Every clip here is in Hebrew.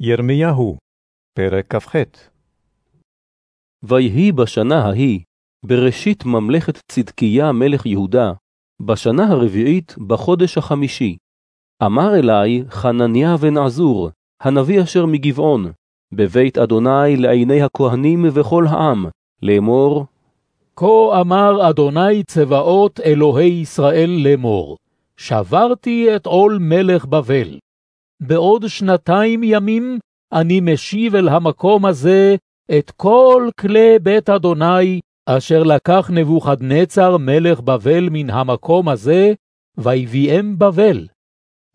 ירמיהו, פרק כ"ח ויהי בשנה ההיא, בראשית ממלכת צדקיה מלך יהודה, בשנה הרביעית בחודש החמישי. אמר אלי חנניה בן עזור, הנביא אשר מגבעון, בבית אדוני לעיני הכהנים וכל העם, לאמור, כה אמר אדוני צבאות אלוהי ישראל לאמור, שברתי את עול מלך בבל. בעוד שנתיים ימים אני משיב אל המקום הזה את כל כלי בית אדוני, אשר לקח נבוכדנצר מלך בבל מן המקום הזה, ויביאם בבל.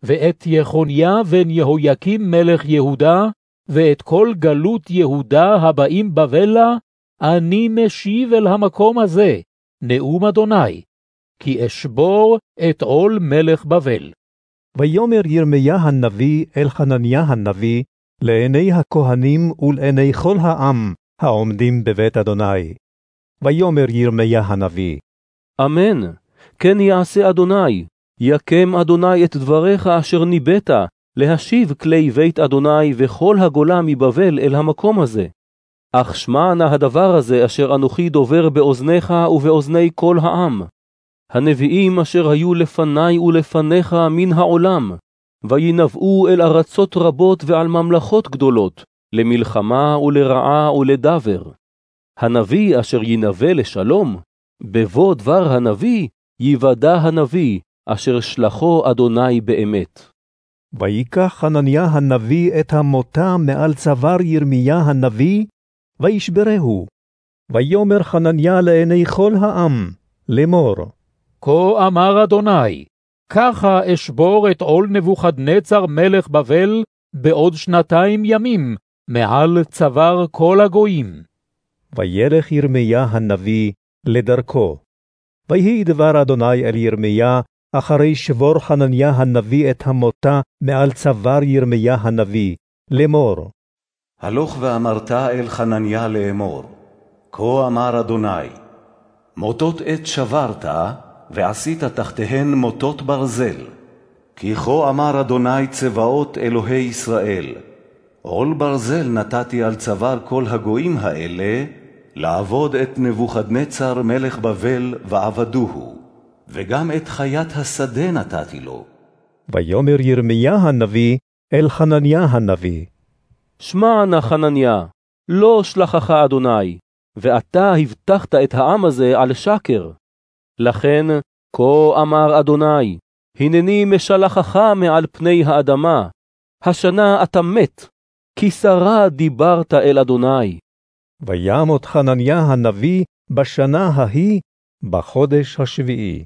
ואת יחוניה בן יהויקים מלך יהודה, ואת כל גלות יהודה הבאים בבלה, אני משיב אל המקום הזה, נאום אדוני, כי אשבור את עול מלך בבל. ויאמר ירמיה הנביא אל חנניה הנביא, לעיני הכהנים ולעיני כל העם העומדים בבית אדוני. ויאמר ירמיה הנביא, אמן, כן יעשה אדוני, יקם אדוני את דבריך אשר ניבאת, להשיב כלי בית אדוני וכל הגולה מבבל אל המקום הזה. אך שמע נא הדבר הזה אשר אנוכי דובר באוזניך ובאוזני כל העם. הנביאים אשר היו לפני ולפניך מן העולם, וינבאו אל ארצות רבות ועל ממלכות גדולות, למלחמה ולרעה ולדבר. הנביא אשר ינבא לשלום, בבוא דבר הנביא, יוודע הנביא, אשר שלחו אדוני באמת. ויקח חנניה הנביא את המותה מעל צוואר ירמיה הנביא, וישברהו. ויאמר חנניה לעיני כל העם, לאמור, כה אמר אדוני, ככה אשבור את עול נבוכדנצר מלך בבל בעוד שנתיים ימים, מעל צוואר כל הגויים. וילך ירמיה הנביא לדרכו. ויהי דבר אדוני אל ירמיה, אחרי שבור חנניה הנביא את המותה מעל צוואר ירמיה הנביא, לאמור. הלוך ואמרת אל חנניה לאמור, כה אמר אדוני, מוטות עת שברת, ועשית תחתיהן מוטות ברזל. כי כה אמר אדוני צבאות אלוהי ישראל, עול ברזל נתתי על צוואר כל הגויים האלה, לעבוד את נבוכדנצר מלך בבל ועבדוהו, וגם את חיית השדה נתתי לו. ויאמר ירמיה הנביא אל חנניה הנביא, שמע נא חנניה, לא שלחך אדוני, ואתה הבטחת את העם הזה על שקר. לכן, כה אמר אדוני, הנני משלחך מעל פני האדמה, השנה אתה מת, כי שרה דיברת אל אדוני. וימות חנניה הנביא בשנה ההיא, בחודש השביעי.